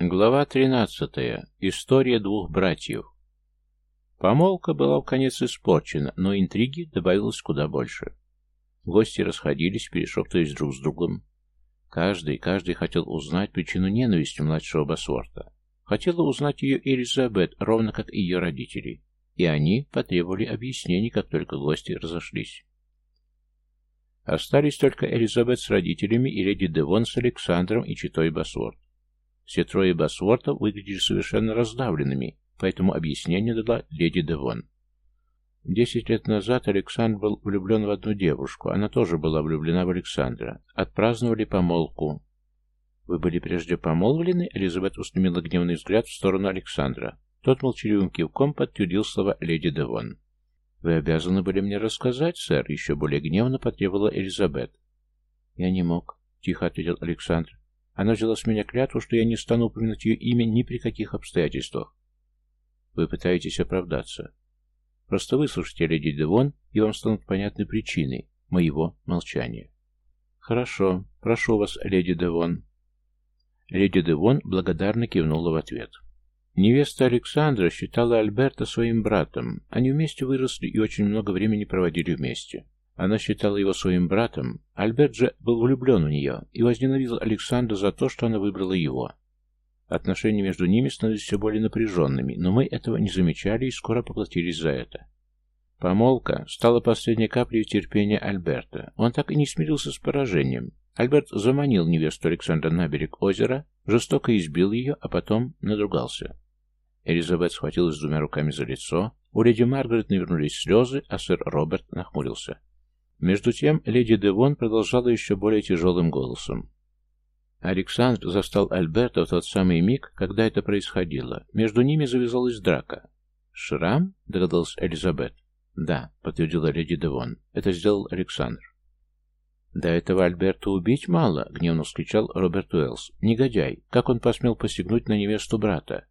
Глава 13. История двух братьев. Помолвка была в конец испорчена, но интриги добавилось куда больше. Гости расходились, перешептываясь друг с другом. Каждый, каждый хотел узнать причину ненависти младшего Басворта. Хотела узнать ее Элизабет, ровно как и ее родители. И они потребовали объяснений, как только гости разошлись. Остались только Элизабет с родителями и леди Девон с Александром и читой Басворт. Все трое Басвортов выглядели совершенно раздавленными, поэтому объяснение дала леди Девон. Десять лет назад Александр был влюблен в одну девушку, она тоже была влюблена в Александра. Отпраздновали помолвку. «Вы были прежде помолвлены?» Элизабет устремила гневный взгляд в сторону Александра. Тот молчаливым кивком подтвердил слова леди Девон. «Вы обязаны были мне рассказать, сэр», — еще более гневно потребовала Элизабет. «Я не мог», — тихо ответил Александр. Она взяла с меня клятву, что я не стану упоминать ее имя ни при каких обстоятельствах. Вы пытаетесь оправдаться. Просто выслушайте леди Девон, и вам станут понятны причины моего молчания. Хорошо, прошу вас, леди Девон. Леди Девон благодарно кивнула в ответ. Невеста Александра считала Альберта своим братом. Они вместе выросли и очень много времени проводили вместе. Она считала его своим братом. Альберт же был влюблен в нее и возненавидел Александра за то, что она выбрала его. Отношения между ними становились все более напряженными, но мы этого не замечали и скоро поплатились за это. Помолвка стала последней каплей терпения Альберта. Он так и не смирился с поражением. Альберт заманил невесту Александра на берег озера, жестоко избил ее, а потом надругался. Элизабет схватилась двумя руками за лицо, у леди Маргарет навернулись слезы, а сэр Роберт нахмурился. Между тем, леди Девон продолжала еще более тяжелым голосом. Александр застал Альберта в тот самый миг, когда это происходило. Между ними завязалась драка. «Шрам?» — догадалась Элизабет. «Да», — подтвердила леди Девон. «Это сделал Александр». «Да этого Альберта убить мало!» — гневно вскричал Роберт Уэллс. «Негодяй! Как он посмел посягнуть на невесту брата?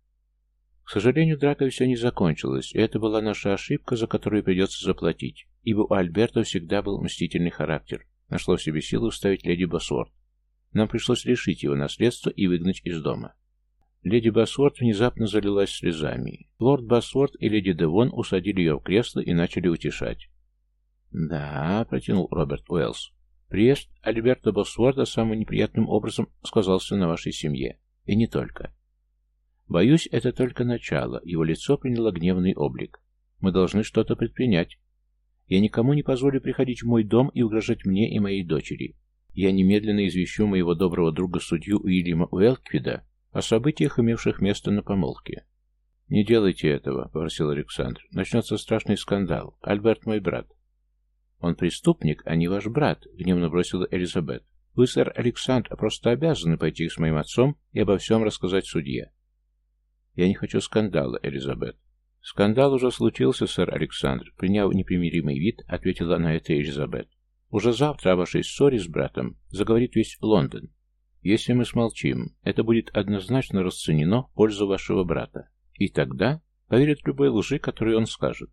К сожалению, драка все не закончилась, и это была наша ошибка, за которую придется заплатить, ибо у Альберта всегда был мстительный характер. Нашло в себе силы уставить леди Босворд. Нам пришлось лишить его наследства и выгнать из дома. Леди Басворд внезапно залилась слезами. Лорд Басворд и леди Девон усадили ее в кресло и начали утешать. «Да», — протянул Роберт Уэллс, — «приезд Альберта Басворда самым неприятным образом сказался на вашей семье. И не только. Боюсь, это только начало. Его лицо приняло гневный облик. Мы должны что-то предпринять. Я никому не позволю приходить в мой дом и угрожать мне и моей дочери. Я немедленно извещу моего доброго друга судью Уильяма Уэлквида о событиях, имевших место на помолвке. «Не делайте этого», — попросил Александр. «Начнется страшный скандал. Альберт мой брат». «Он преступник, а не ваш брат», — гневно бросила Элизабет. «Вы, сэр Александр, просто обязаны пойти с моим отцом и обо всем рассказать судье. Я не хочу скандала, Элизабет. Скандал уже случился, сэр Александр. Приняв непримиримый вид, ответила на это Элизабет. Уже завтра о вашей ссоре с братом заговорит весь Лондон. Если мы смолчим, это будет однозначно расценено в пользу вашего брата. И тогда поверят любой лжи, которую он скажет.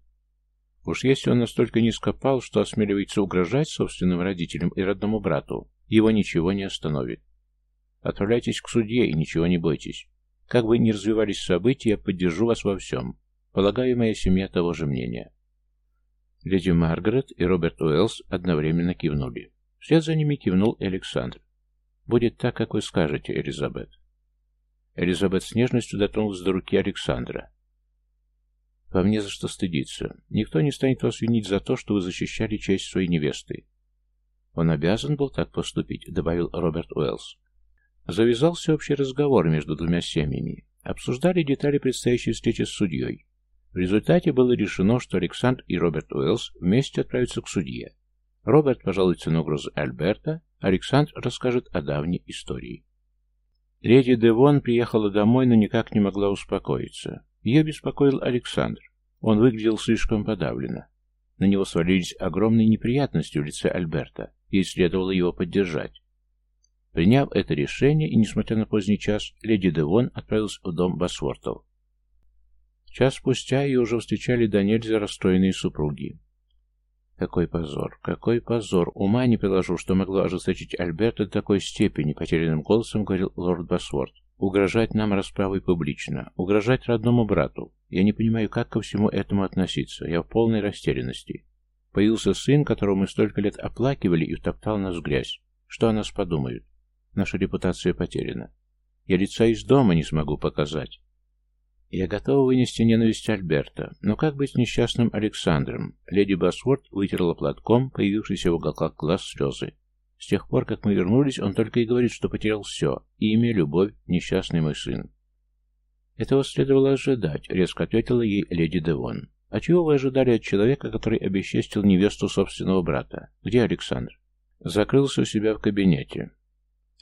Уж если он настолько низко пал, что осмеливается угрожать собственным родителям и родному брату, его ничего не остановит. Отправляйтесь к судье и ничего не бойтесь. Как бы ни развивались события, я поддержу вас во всем. Полагаю, моя семья того же мнения. Леди Маргарет и Роберт Уэллс одновременно кивнули. Вслед за ними кивнул и Александр. «Будет так, как вы скажете, Элизабет». Элизабет с нежностью дотронулась до руки Александра. «Вам не за что стыдиться. Никто не станет вас винить за то, что вы защищали честь своей невесты». «Он обязан был так поступить», — добавил Роберт Уэллс. Завязался общий разговор между двумя семьями. Обсуждали детали предстоящей встречи с судьей. В результате было решено, что Александр и Роберт Уэллс вместе отправятся к судье. Роберт пожалуется на угрозы Альберта, Александр расскажет о давней истории. Леди Девон приехала домой, но никак не могла успокоиться. Ее беспокоил Александр. Он выглядел слишком подавленно. На него свалились огромные неприятности в лице Альберта, и следовало его поддержать. Приняв это решение, и несмотря на поздний час, леди Девон отправилась в дом Басвортов. Час спустя ее уже встречали до нельзя расстроенные супруги. Какой позор, какой позор! Ума не приложу, что могло ожесточить Альберта до такой степени, потерянным голосом говорил лорд Басворт. Угрожать нам расправой публично, угрожать родному брату. Я не понимаю, как ко всему этому относиться. Я в полной растерянности. Появился сын, которого мы столько лет оплакивали и втоптал нас в грязь. Что о нас подумают? Наша репутация потеряна. Я лица из дома не смогу показать. Я готова вынести ненависть Альберта, но как быть с несчастным Александром? Леди Басворд вытерла платком появившиеся в уголках глаз слезы. С тех пор, как мы вернулись, он только и говорит, что потерял все, и имя, любовь, несчастный мой сын. Этого следовало ожидать, резко ответила ей леди Девон. А чего вы ожидали от человека, который обесчестил невесту собственного брата? Где Александр? Закрылся у себя в кабинете.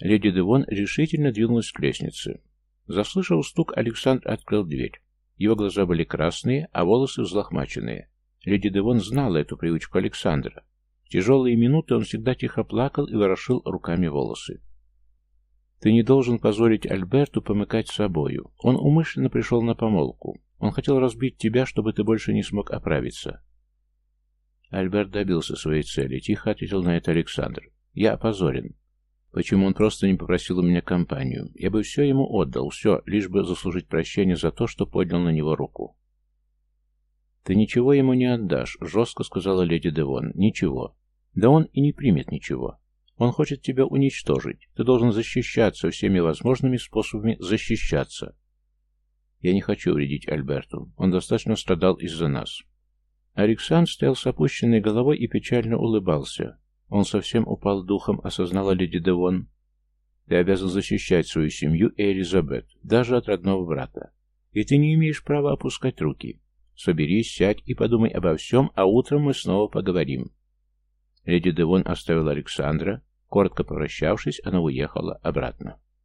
Леди Девон решительно двинулась к лестнице. Заслышав стук, Александр открыл дверь. Его глаза были красные, а волосы взлохмаченные. Леди Девон знала эту привычку Александра. В тяжелые минуты он всегда тихо плакал и ворошил руками волосы. «Ты не должен позволить Альберту помыкать собою. Он умышленно пришел на помолвку. Он хотел разбить тебя, чтобы ты больше не смог оправиться». Альберт добился своей цели. Тихо ответил на это Александр. «Я опозорен. Почему он просто не попросил у меня компанию? Я бы все ему отдал, все, лишь бы заслужить прощение за то, что поднял на него руку. «Ты ничего ему не отдашь», — жестко сказала леди Девон. «Ничего. Да он и не примет ничего. Он хочет тебя уничтожить. Ты должен защищаться всеми возможными способами защищаться». «Я не хочу вредить Альберту. Он достаточно страдал из-за нас». Александр стоял с опущенной головой и печально улыбался. Он совсем упал духом, осознала леди Девон. Ты обязан защищать свою семью и Элизабет, даже от родного брата. И ты не имеешь права опускать руки. Соберись, сядь и подумай обо всем, а утром мы снова поговорим. Леди Девон оставила Александра. Коротко попрощавшись, она уехала обратно.